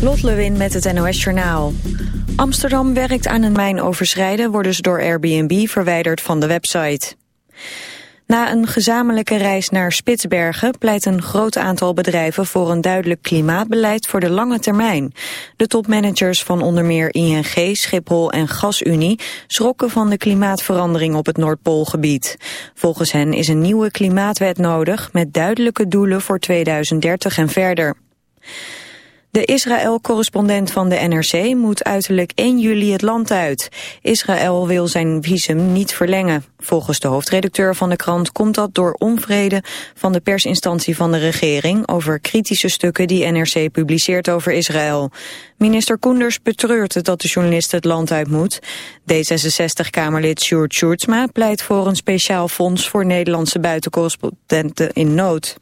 Lot Lewin met het NOS Journaal. Amsterdam werkt aan een mijn overschrijden... worden ze door Airbnb verwijderd van de website. Na een gezamenlijke reis naar Spitsbergen pleit een groot aantal bedrijven voor een duidelijk klimaatbeleid voor de lange termijn. De topmanagers van onder meer ING, Schiphol en GasUnie schrokken van de klimaatverandering op het Noordpoolgebied. Volgens hen is een nieuwe klimaatwet nodig met duidelijke doelen voor 2030 en verder. De Israël-correspondent van de NRC moet uiterlijk 1 juli het land uit. Israël wil zijn visum niet verlengen. Volgens de hoofdredacteur van de krant komt dat door onvrede van de persinstantie van de regering over kritische stukken die NRC publiceert over Israël. Minister Koenders betreurt het dat de journalist het land uit moet. D66-kamerlid Sjoerd Sjoerdsma pleit voor een speciaal fonds voor Nederlandse buitencorrespondenten in nood.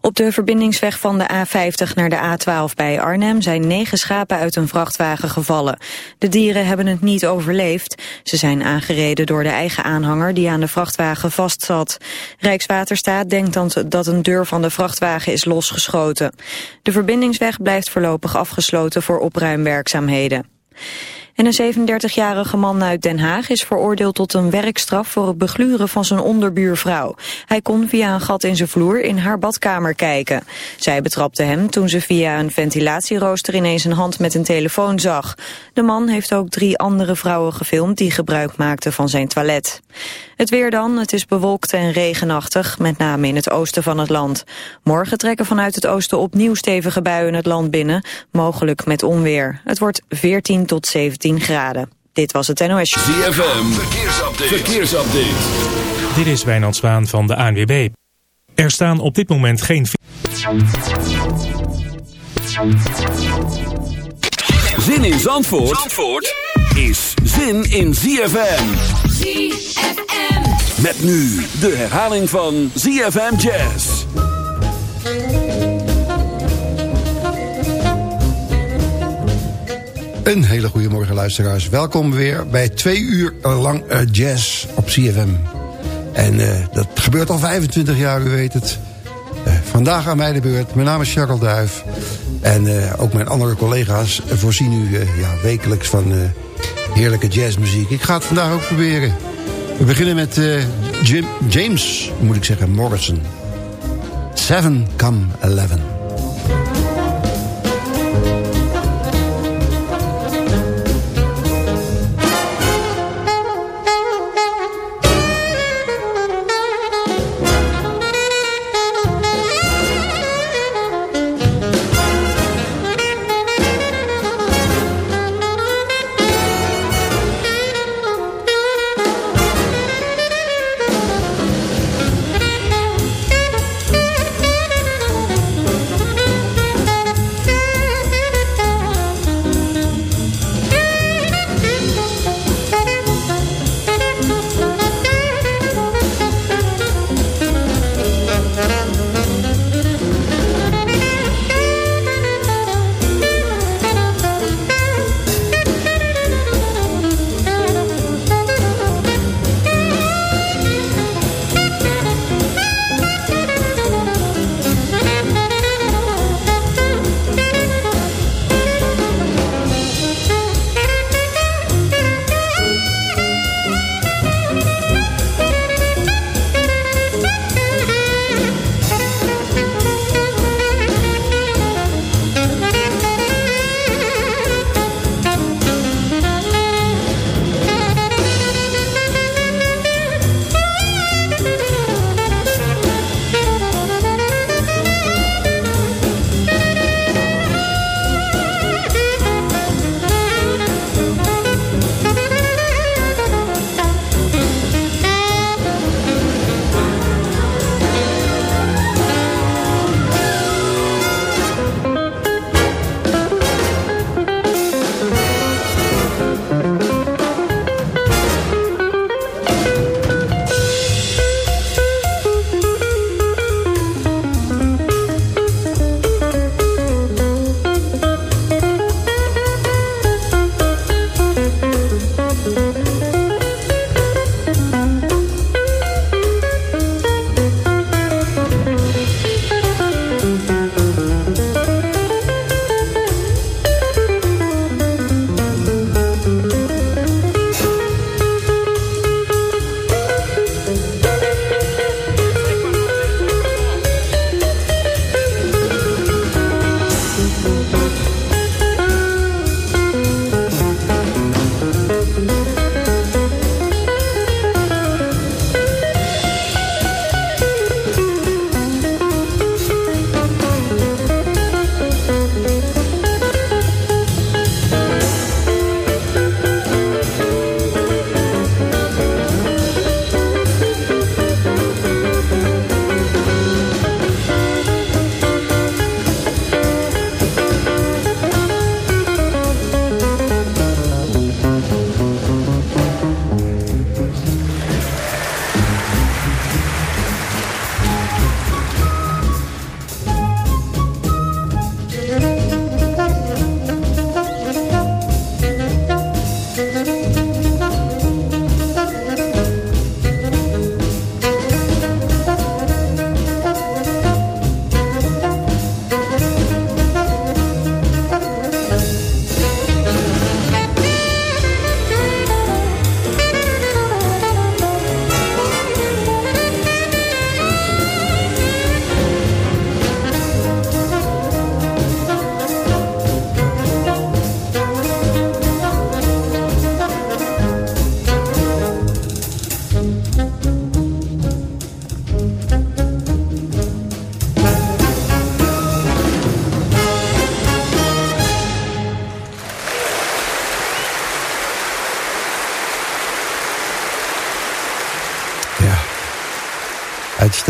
Op de verbindingsweg van de A50 naar de A12 bij Arnhem zijn negen schapen uit een vrachtwagen gevallen. De dieren hebben het niet overleefd. Ze zijn aangereden door de eigen aanhanger die aan de vrachtwagen vastzat. Rijkswaterstaat denkt dat een deur van de vrachtwagen is losgeschoten. De verbindingsweg blijft voorlopig afgesloten voor opruimwerkzaamheden. En een 37-jarige man uit Den Haag is veroordeeld tot een werkstraf voor het begluren van zijn onderbuurvrouw. Hij kon via een gat in zijn vloer in haar badkamer kijken. Zij betrapte hem toen ze via een ventilatierooster ineens een hand met een telefoon zag. De man heeft ook drie andere vrouwen gefilmd die gebruik maakten van zijn toilet. Het weer dan, het is bewolkt en regenachtig, met name in het oosten van het land. Morgen trekken vanuit het oosten opnieuw stevige buien het land binnen, mogelijk met onweer. Het wordt 14 tot 17 graden. Dit was het NOS. ZFM, verkeersupdate. verkeersupdate. Dit is Wijnand Zwaan van de ANWB. Er staan op dit moment geen... Zin in Zandvoort, Zandvoort? is zin in ZFM. ZFM. Met nu de herhaling van ZFM Jazz. Een hele goede morgen luisteraars. Welkom weer bij twee uur lang uh, jazz op CFM. En uh, dat gebeurt al 25 jaar, u weet het. Uh, vandaag aan mij de beurt. Mijn naam is Charles Duif. En ook mijn andere collega's voorzien u ja, wekelijks van heerlijke jazzmuziek. Ik ga het vandaag ook proberen. We beginnen met Jim, James, moet ik zeggen, Morrison. Seven come eleven.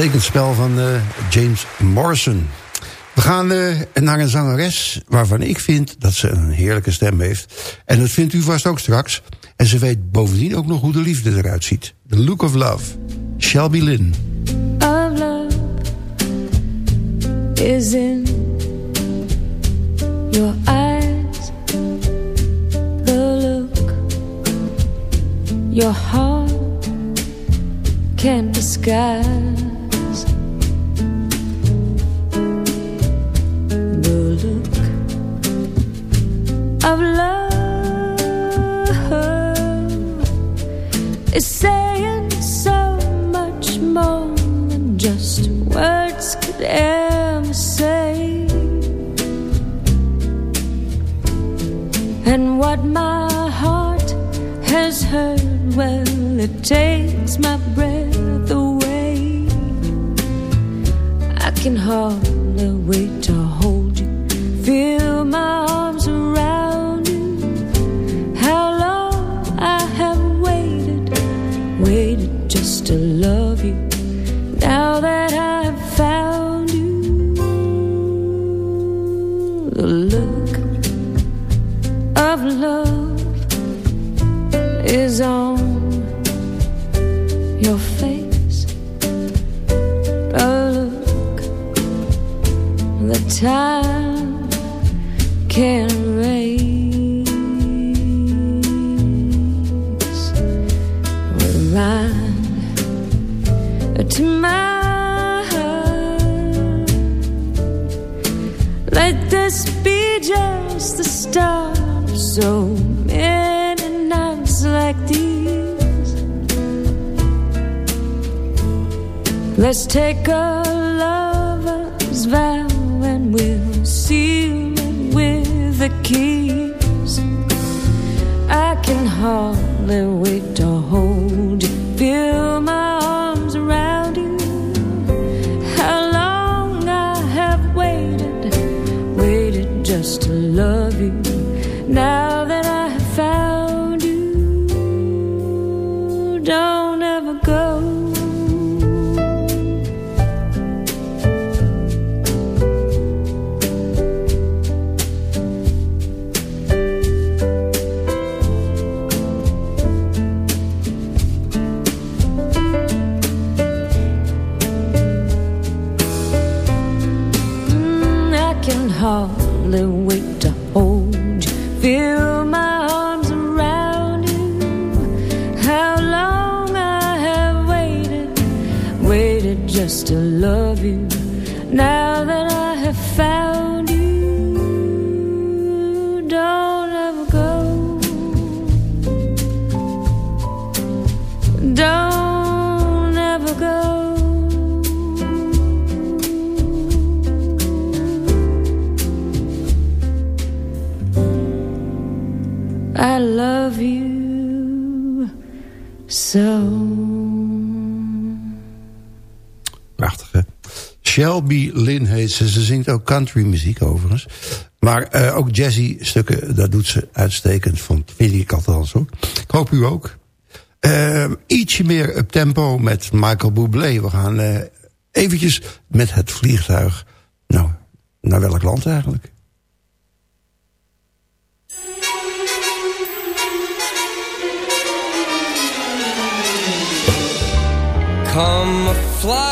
Uitstekend spel van uh, James Morrison. We gaan uh, naar een zangeres waarvan ik vind dat ze een heerlijke stem heeft. En dat vindt u vast ook straks. En ze weet bovendien ook nog hoe de liefde eruit ziet. The Look of Love. Shelby Lynn. Of love is in is Shelby Lynn heet ze. Ze zingt ook country muziek overigens. Maar uh, ook jazzy stukken, dat doet ze uitstekend. Vond, vind ik althans hoor. Ik hoop u ook. Uh, ietsje meer up tempo met Michael Bublé. We gaan uh, eventjes met het vliegtuig. Nou, naar welk land eigenlijk? Come fly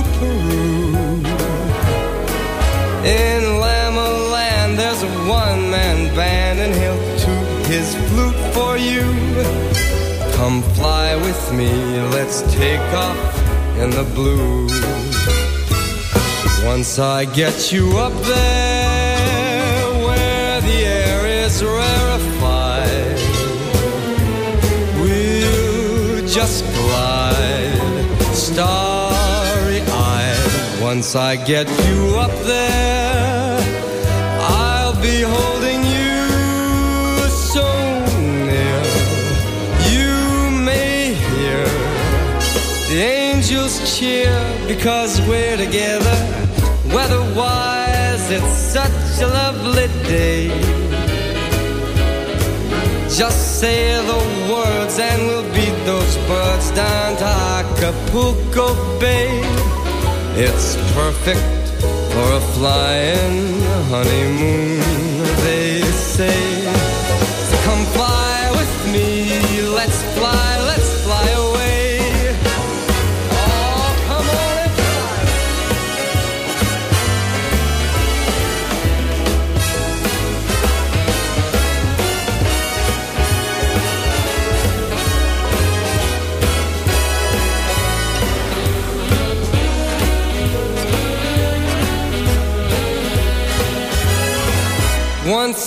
you. Come fly with me, let's take off in the blue. Once I get you up there where the air is rarefied, we'll just glide starry-eyed. Once I get you up there angels cheer because we're together. Weatherwise, it's such a lovely day. Just say the words and we'll beat those birds down to Acapulco Bay. It's perfect for a flying honeymoon, they say.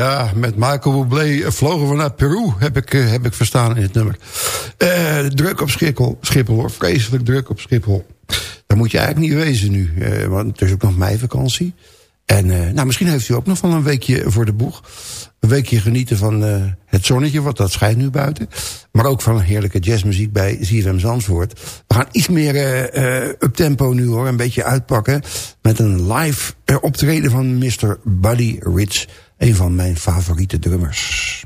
Ja, met Michael Bublé vlogen we naar Peru, heb ik, eh, heb ik verstaan in het nummer. Eh, druk op Schiphol, Schiphol hoor, vreselijk druk op Schiphol. Daar moet je eigenlijk niet wezen nu, eh, want het is ook nog meivakantie. En nou, misschien heeft u ook nog wel een weekje voor de boeg. Een weekje genieten van eh, het zonnetje, want dat schijnt nu buiten. Maar ook van heerlijke jazzmuziek bij ZFM Zandvoort. We gaan iets meer eh, up-tempo nu hoor, een beetje uitpakken. Met een live optreden van Mr. Buddy Rich. Een van mijn favoriete drummers.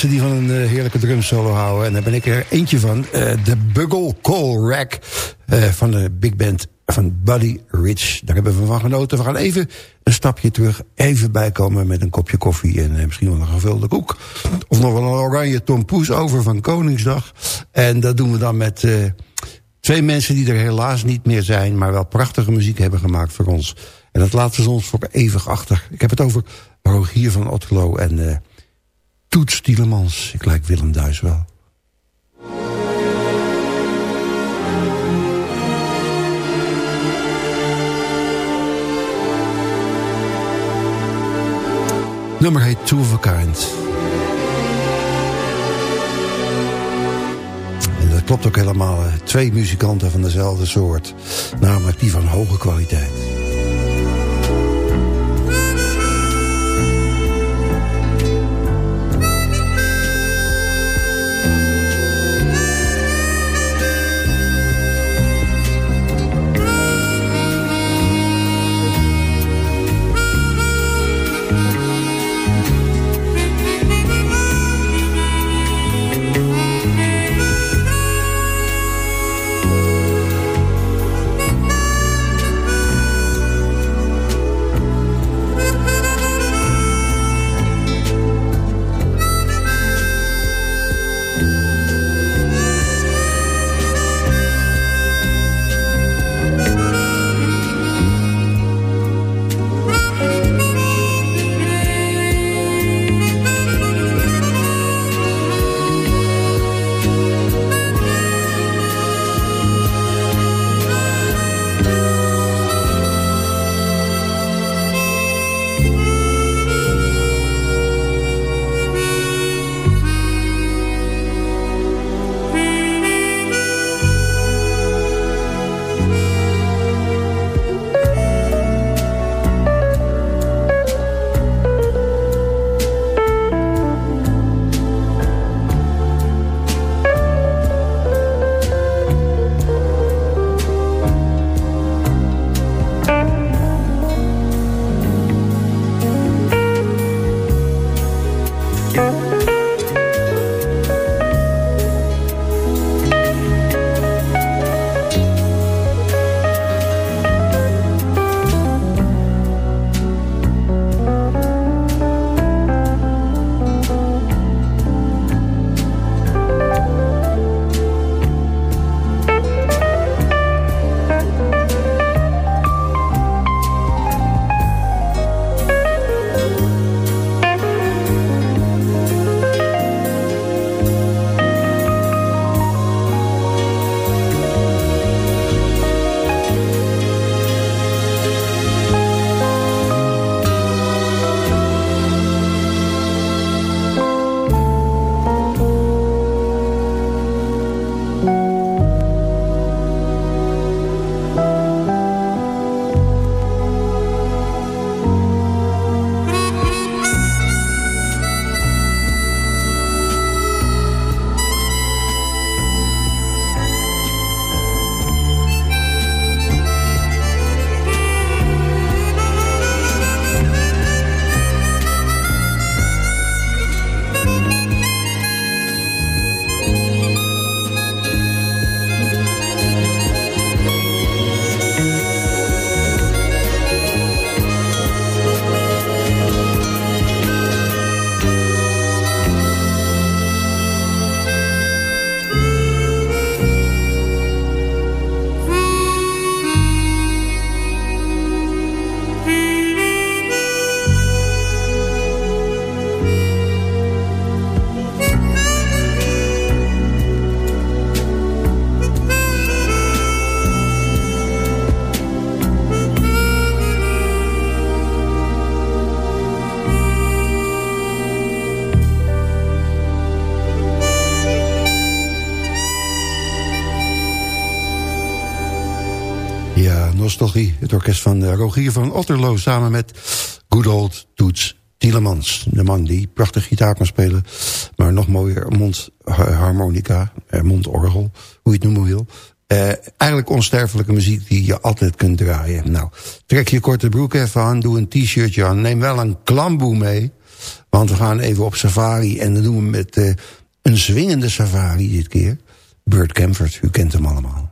Die van een uh, heerlijke drumsolo houden. En daar ben ik er eentje van. Uh, de Bugle Call Rack uh, van de big band van Buddy Rich. Daar hebben we van genoten. We gaan even een stapje terug. Even bijkomen met een kopje koffie en misschien wel een gevulde koek. Of nog wel een oranje tompoes over van Koningsdag. En dat doen we dan met twee mensen die er helaas niet meer zijn... maar wel prachtige muziek hebben gemaakt voor ons. En dat laten ze ons voor eeuwig achter. Ik heb het over Rogier van Otterlo en... Toets Tielemans. Ik lijk Willem Duis wel. Nummer heet Two of a Kind. En dat klopt ook helemaal. Twee muzikanten van dezelfde soort. Namelijk die van hoge kwaliteit. Het orkest van uh, Rogier van Otterlo samen met good old Toets Tielemans. De man die prachtig gitaar kan spelen. Maar nog mooier mondharmonica, eh, mondorgel, hoe je het noemen wil. Uh, eigenlijk onsterfelijke muziek die je altijd kunt draaien. Nou, trek je korte broek even aan, doe een t-shirtje aan. Neem wel een klamboe mee. Want we gaan even op safari en dat doen we met een zwingende safari dit keer. Burt Camford, u kent hem allemaal.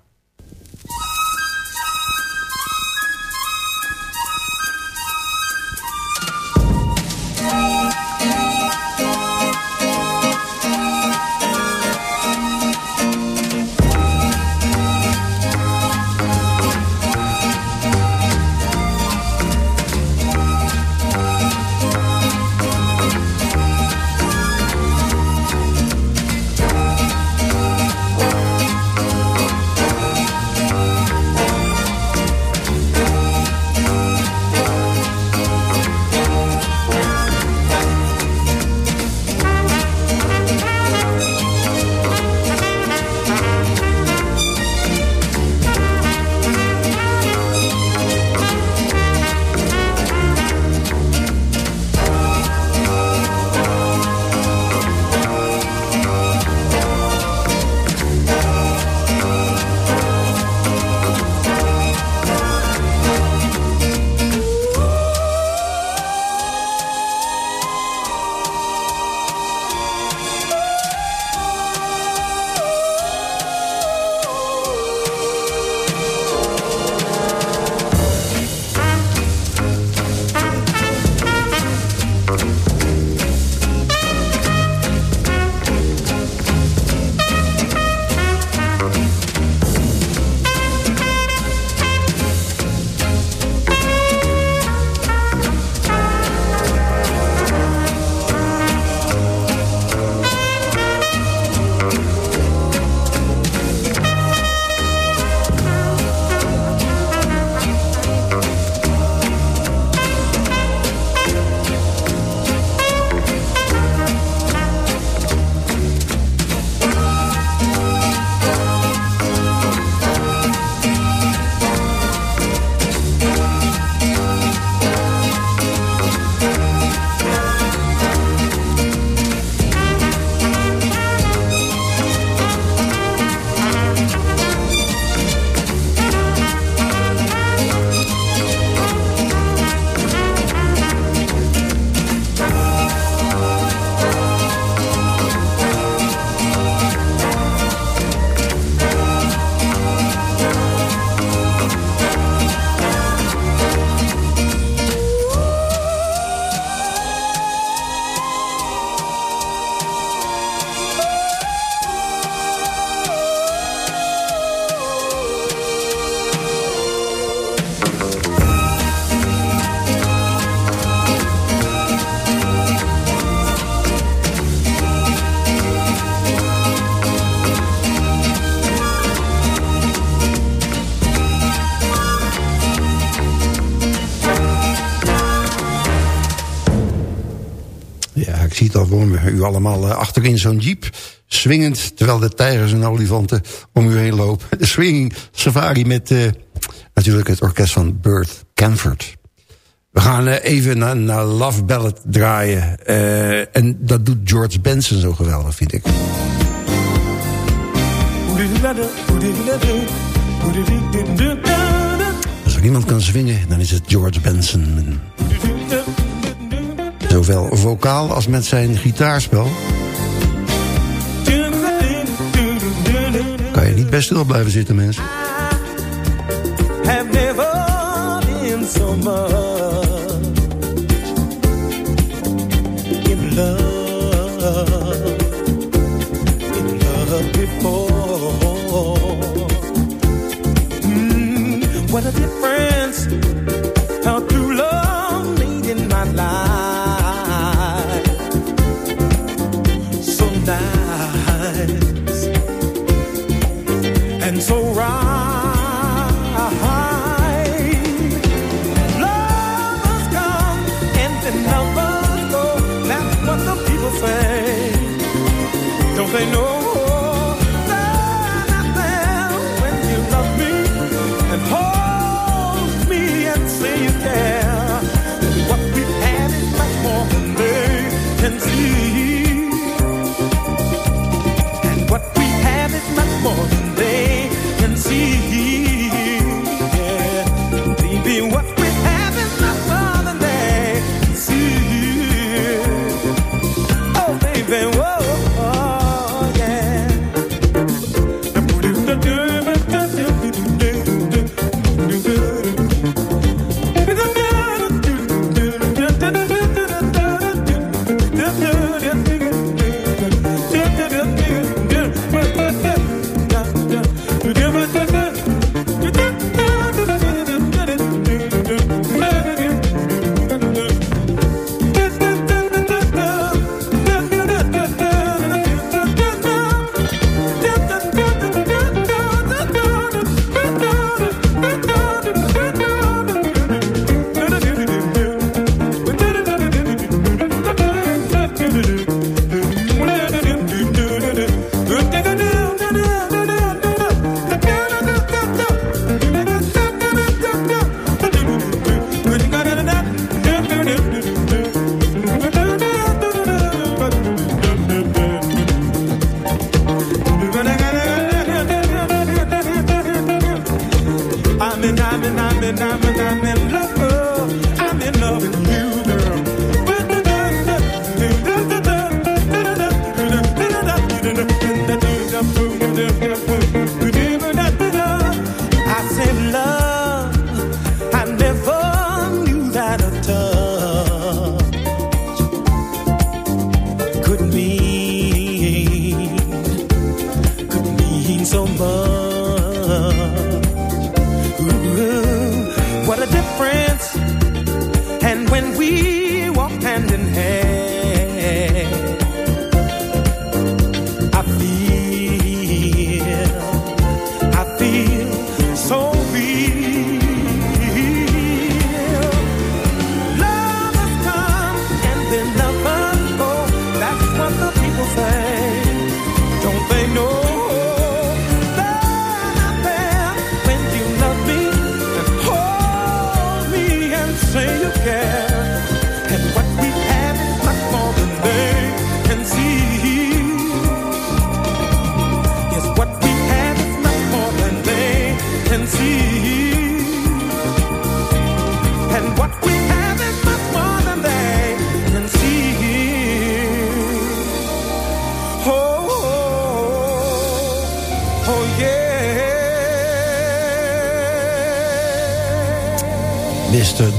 Allemaal eh, achterin zo'n jeep. Swingend, terwijl de tijgers en olifanten om u heen lopen. De swinging safari met uh, natuurlijk het orkest van Burt Canford. We gaan uh, even naar, naar Love Ballad draaien. En dat doet George Benson zo geweldig, vind ik. Als er iemand kan swingen, dan is het George Benson. Zowel vocaal als met zijn gitaarspel. Kan je niet best stil blijven zitten, mensen.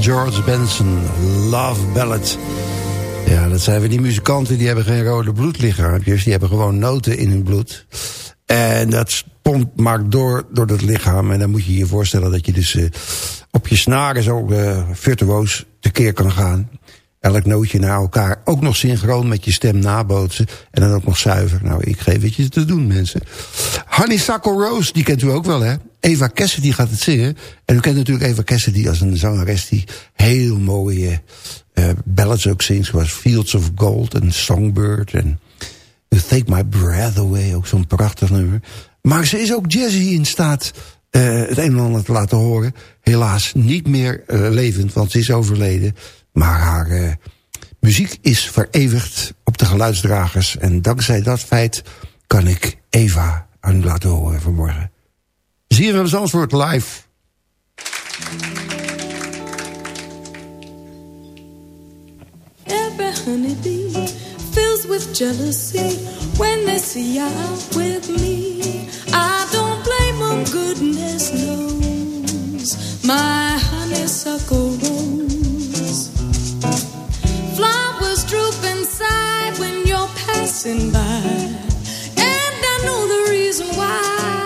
George Benson, Love Ballad. Ja, dat zijn we die muzikanten, die hebben geen rode bloedlichaampjes. Die hebben gewoon noten in hun bloed. En dat pompt maar door, door dat lichaam. En dan moet je je voorstellen dat je dus uh, op je snaren zo uh, virtuoos tekeer kan gaan. Elk nootje naar elkaar. Ook nog synchroon met je stem nabootsen. En dan ook nog zuiver. Nou, ik geef het je te doen, mensen. Honeysuckle Rose, die kent u ook wel, hè? Eva Cassidy gaat het zingen. En u kent natuurlijk Eva Cassidy als een zangeres die heel mooie uh, ballads ook zingt. Zoals Fields of Gold en Songbird en You Take My Breath Away. Ook zo'n prachtig nummer. Maar ze is ook jazzy in staat uh, het een en ander te laten horen. Helaas niet meer uh, levend, want ze is overleden. Maar haar muziek is vereeuwigd op de geluidsdragers. En dankzij dat feit kan ik Eva aan u laten horen vanmorgen. Je Zandvoort live. Every honeybee fills with jealousy when they see you out with me. I don't blame them, goodness knows. My honeysuckle rose. Flowers droop inside when you're passing by. And I know the reason why.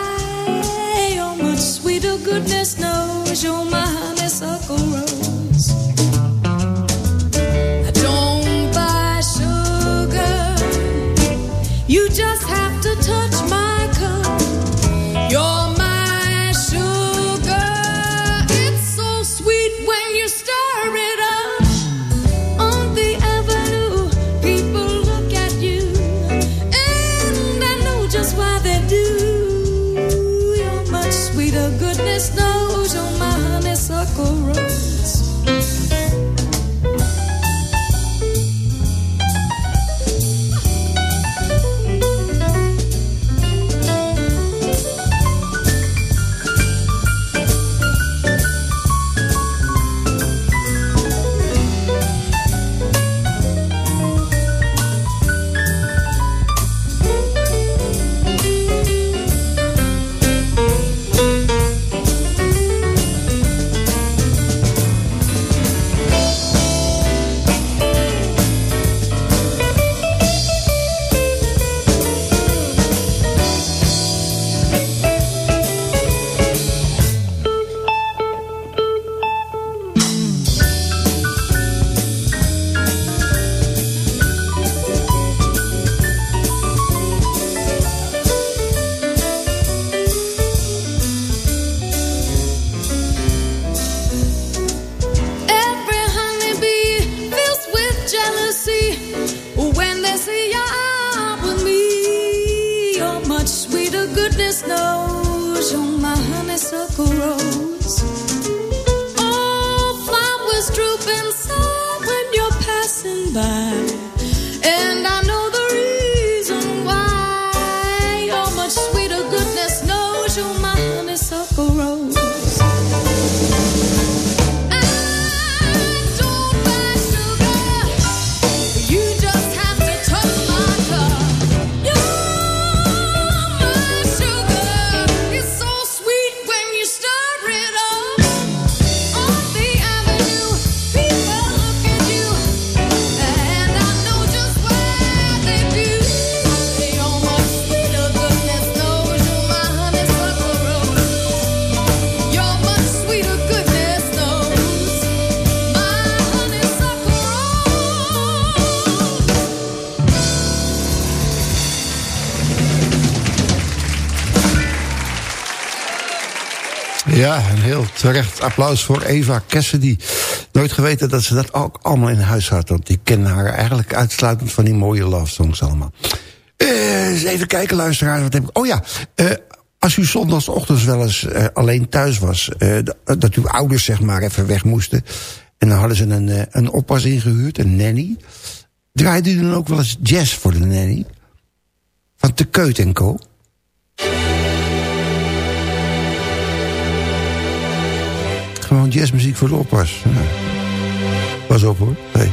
You're much sweeter, goodness knows. You're my honeysuckle rose. Terecht applaus voor Eva Cassidy. Nooit geweten dat ze dat ook allemaal in huis had. Want ik ken haar eigenlijk uitsluitend van die mooie love songs allemaal. Eh, even kijken, luisteraars. Wat heb ik? Oh ja, eh, als u zondagochtends wel eens eh, alleen thuis was... dat uw ouders zeg maar even weg moesten... en dan hadden ze een, een oppas ingehuurd, een nanny... draaide u dan ook wel eens jazz voor de nanny? Van Te Keut en Co. gewoon jazzmuziek voor de oppas. Ja. Pas op hoor. Hey.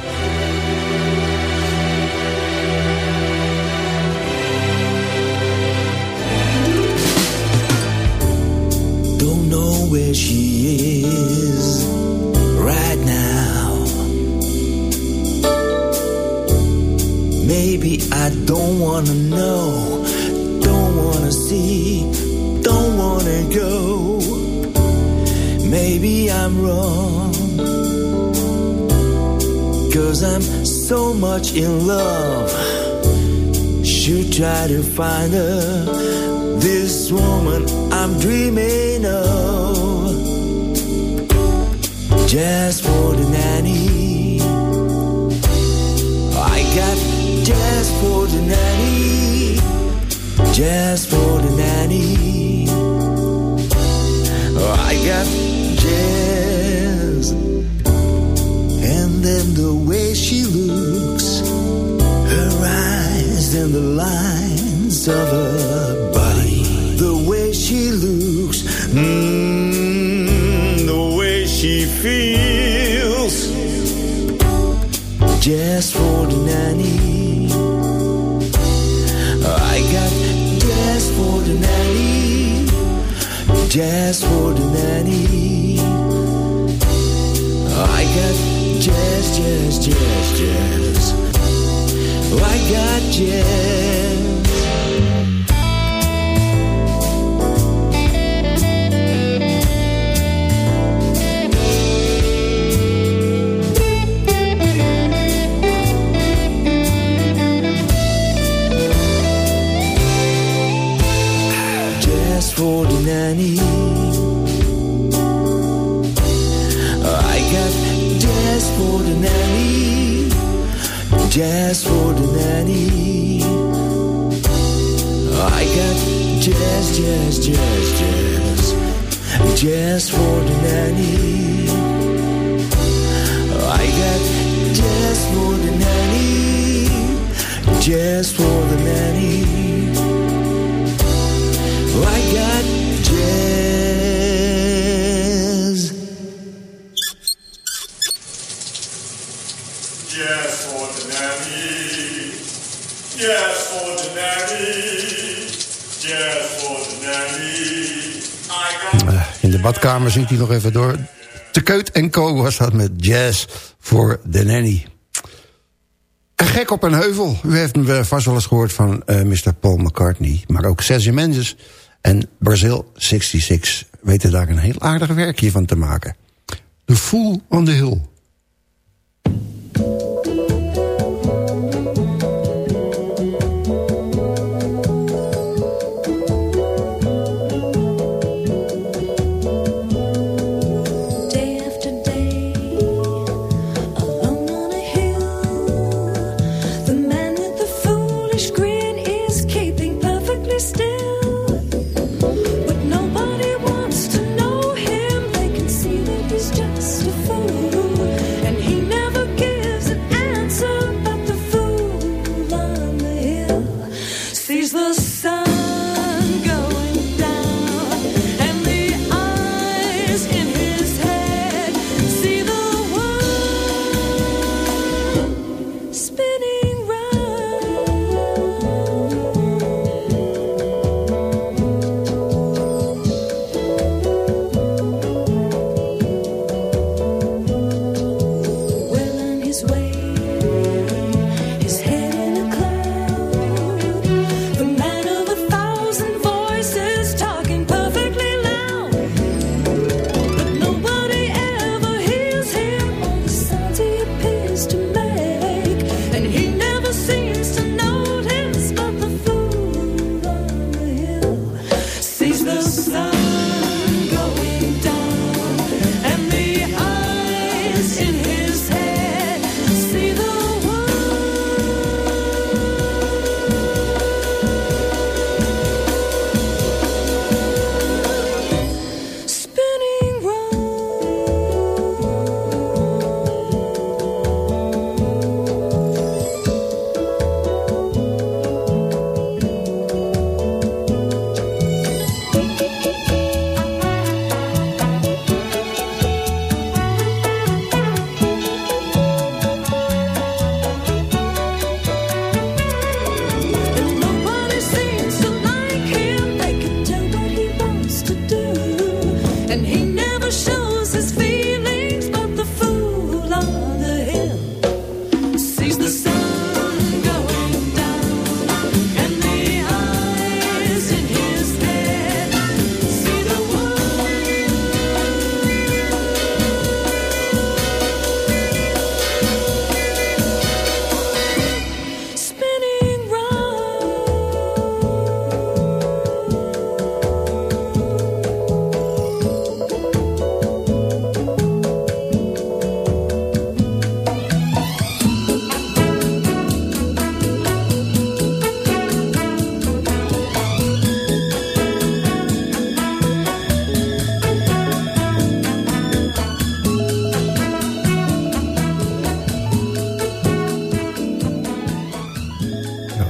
Don't know where she is right now. Maybe I don't wanna know, don't wanna see, don't wanna go. Maybe I'm wrong. Cause I'm so much in love. Should try to find her, this woman I'm dreaming of. Just for the nanny. I got just for the nanny, just for the nanny. I got the way she looks, her eyes and the lines of her body, the way she looks, mm, the way she feels, just for the nanny. jazz for the nanny. I got jazz, jazz, jazz, jazz. I got jazz. Jazz for the nanny. Just for the nanny. I got jazz, jazz, jazz, jazz, jazz for the nanny. I got jazz for the nanny, jazz for the nanny. De badkamer zingt hij nog even door. Te Keut en Co was dat met Jazz voor de Nanny. Een gek op een heuvel. U heeft hem vast wel eens gehoord van eh, Mr. Paul McCartney. Maar ook Sergio Mendes en Brazil 66 weten daar een heel aardig werkje van te maken. The Fool on the Hill.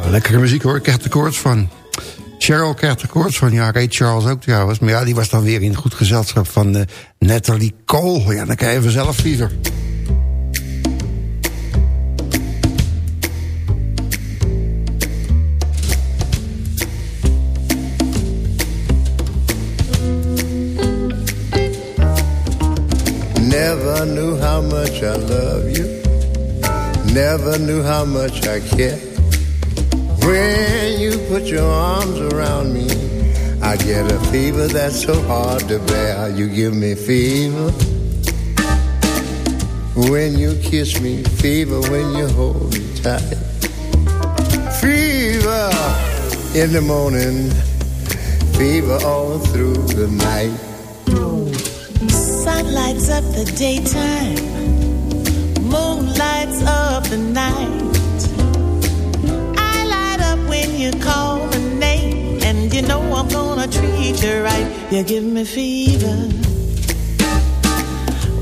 Lekkere muziek hoor. Ik krijg er koorts van. Cheryl krijgt er koorts van. Ja, Ray Charles ook trouwens. Maar ja, die was dan weer in goed gezelschap van uh, Natalie Cole. Ja, dan krijg je vanzelf fever. Never knew how much I love you. Never knew how much I care. When you put your arms around me, I get a fever that's so hard to bear. You give me fever. When you kiss me, fever when you hold me tight. Fever in the morning, fever all through the night. Sun lights up the daytime, moon lights up the night you call my name, and you know I'm gonna treat you right. You give me fever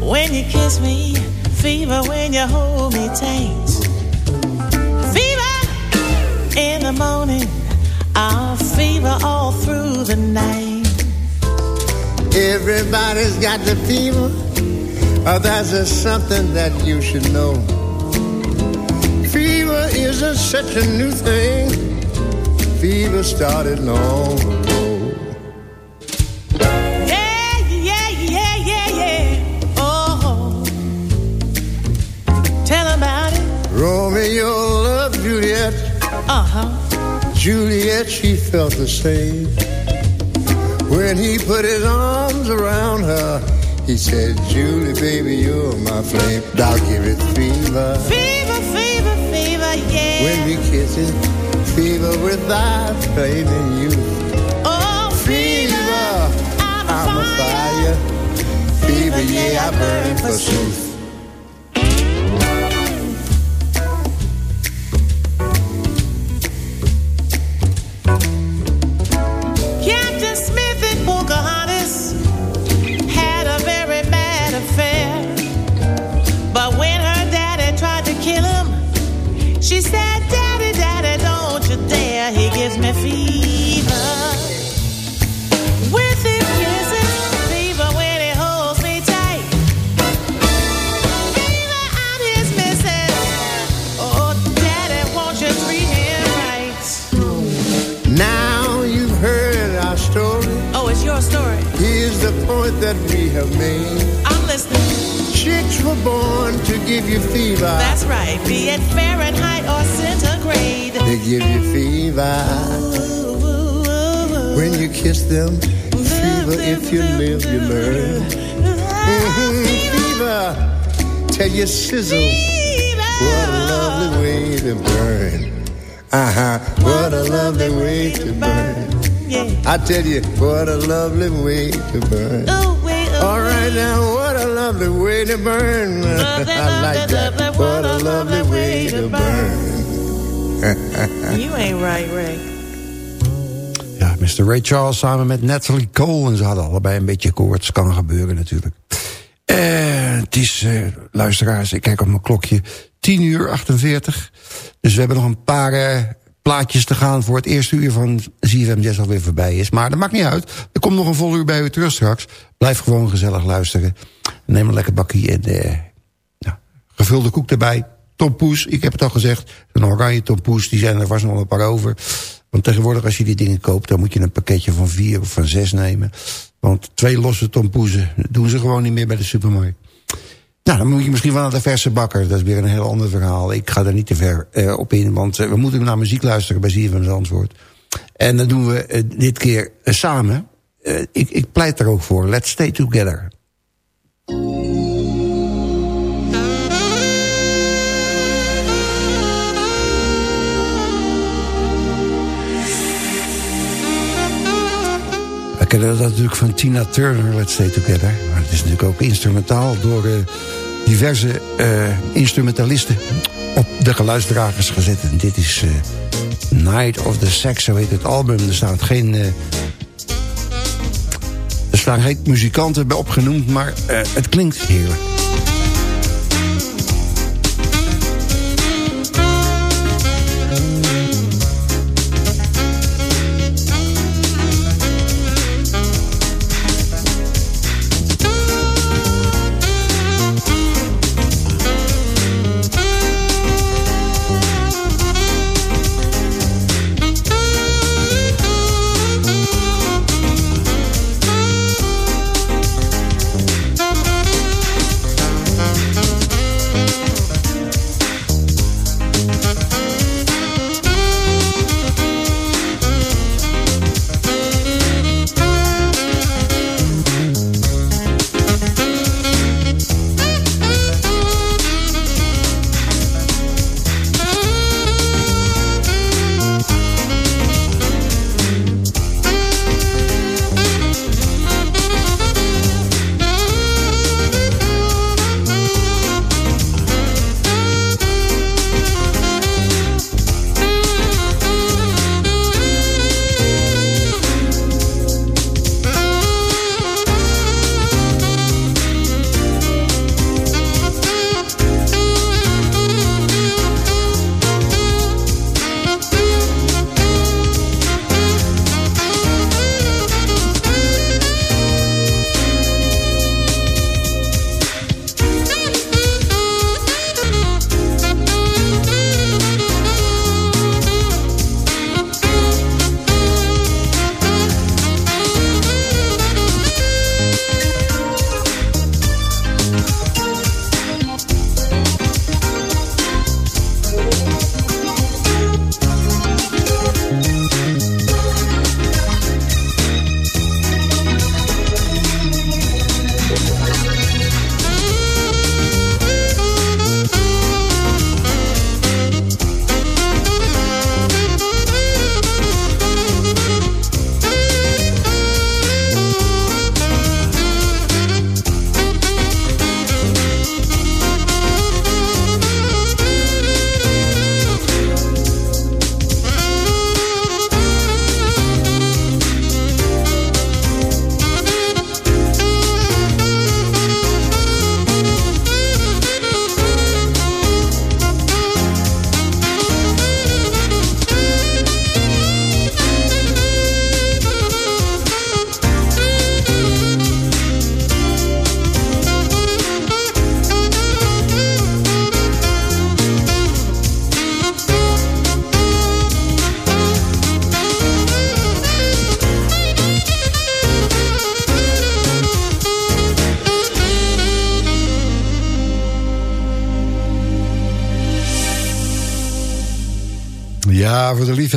when you kiss me, fever when you hold me tight. Fever in the morning, I'll fever all through the night. Everybody's got the fever. Oh, that's just something that you should know. Fever isn't such a new thing fever started long ago. Yeah, yeah, yeah, yeah, yeah. Oh, tell about it. Romeo loved Juliet. Uh huh. Juliet, she felt the same. When he put his arms around her, he said, Julie, baby, you're my flame. I'll give it fever. Fever, fever, fever, yeah. When we kiss it fever without flaming you. Oh, fever, I'm, I'm a fire. Fever, yeah, I burn for truth. Have made. I'm listening. Chicks were born to give you fever. That's right. Be it Fahrenheit or centigrade. They give you fever. when you kiss them, fever. If you live, you learn. Mm-hmm. Fever. Tell you sizzle. What a lovely way to burn. Uh huh. What a lovely way to burn. Yeah. I tell you, what a lovely way to burn. Ooh, All right now, what a lovely way to burn. Lovely, I like that. Lovely, what, a lovely, way, to burn. you ain't right, Ray. Ja, Mr. Ray Charles samen met Natalie Cole. En ze hadden allebei een beetje koorts. Kan gebeuren natuurlijk. Uh, het is, uh, luisteraars, ik kijk op mijn klokje. 10 uur 48. Dus we hebben nog een paar uh, plaatjes te gaan... voor het eerste uur van ZFM Jazz alweer voorbij is. Maar dat maakt niet uit. Er komt nog een vol uur bij u terug straks. Blijf gewoon gezellig luisteren. Neem een lekker bakkie en uh, nou, gevulde koek erbij. Tompoes, ik heb het al gezegd. Een oranje tompoes, die zijn er vast nog een paar over. Want tegenwoordig als je die dingen koopt... dan moet je een pakketje van vier of van zes nemen. Want twee losse tompoezen doen ze gewoon niet meer bij de supermarkt. Nou, dan moet je misschien wel naar de verse bakker. Dat is weer een heel ander verhaal. Ik ga daar niet te ver uh, op in, want uh, we moeten naar muziek luisteren bij ZFM antwoord. En dat doen we uh, dit keer samen. ik, ik pleit er ook voor. Let's stay together. We kennen dat natuurlijk van Tina Turner, Let's Stay Together. Maar het is natuurlijk ook instrumentaal door diverse uh, instrumentalisten op de geluidsdragers gezet. En dit is uh, Night of the Sex, zo heet het album. Er staat geen... Uh, er staan geen muzikanten bij opgenoemd, maar het klinkt heerlijk.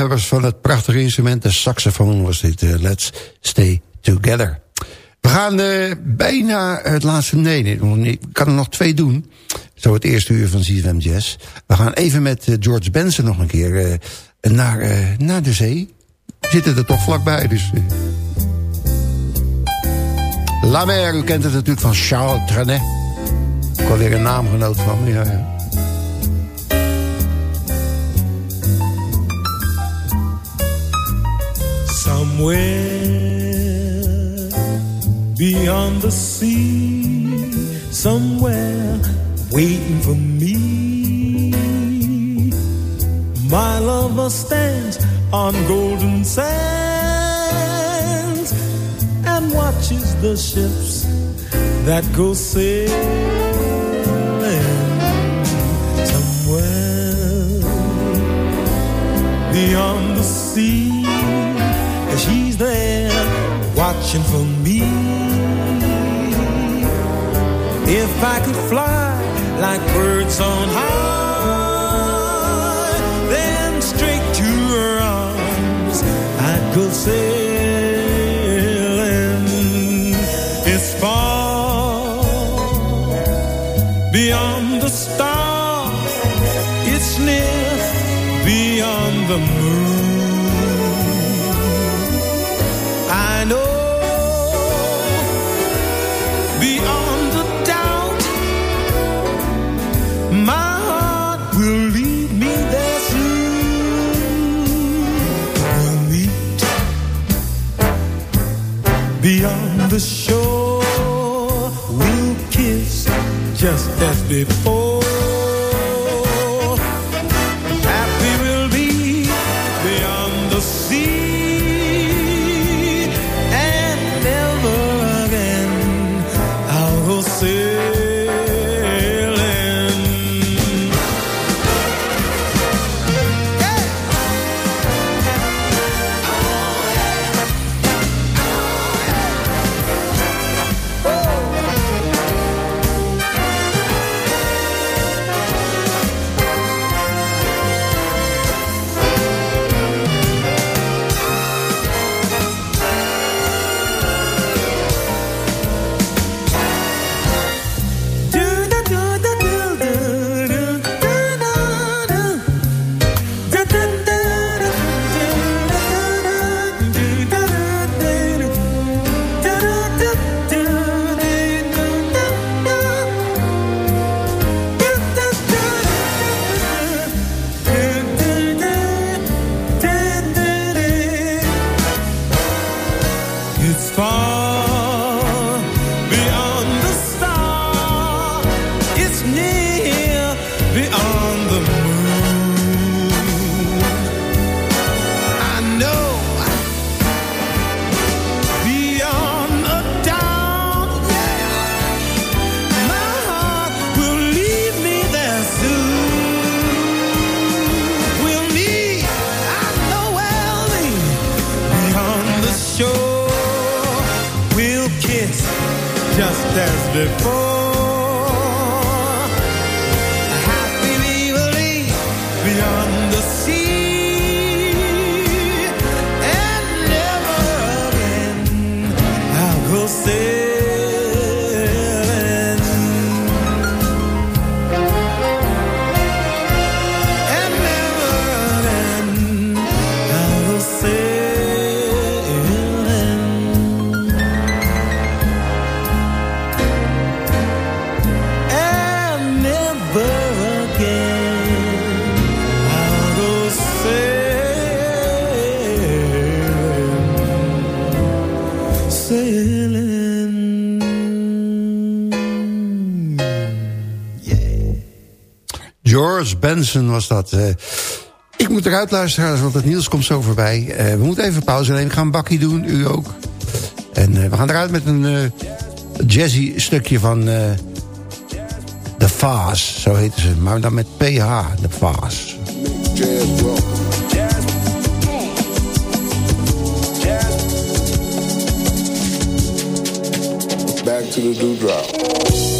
Liefhebbers van het prachtige instrument, de saxofoon, was dit uh, Let's Stay Together. We gaan uh, bijna het laatste... Nee, nee, ik kan er nog twee doen. Zo het eerste uur van ZFM Jazz. We gaan even met uh, George Benson nog een keer naar, naar de zee. We zitten er toch vlakbij, dus... La Mer, u kent het natuurlijk van Charles Trenet. Ik alweer een naamgenoot van ja, ja. Somewhere beyond the sea, somewhere waiting for me. My lover stands on golden sands and watches the ships that go sailing somewhere beyond the sea watching for me. If I could fly like birds on high, then straight to her arms I'd go sailing. Before. Benson was dat. Ik moet eruit luisteren, want het nieuws komt zo voorbij. Uh, we moeten even pauze nemen. Ik ga een bakkie doen, u ook. En uh, we gaan eruit met een jazzy stukje van The Faas. Zo heten ze, maar dan met PH, The Faas. Back to the dewdrop.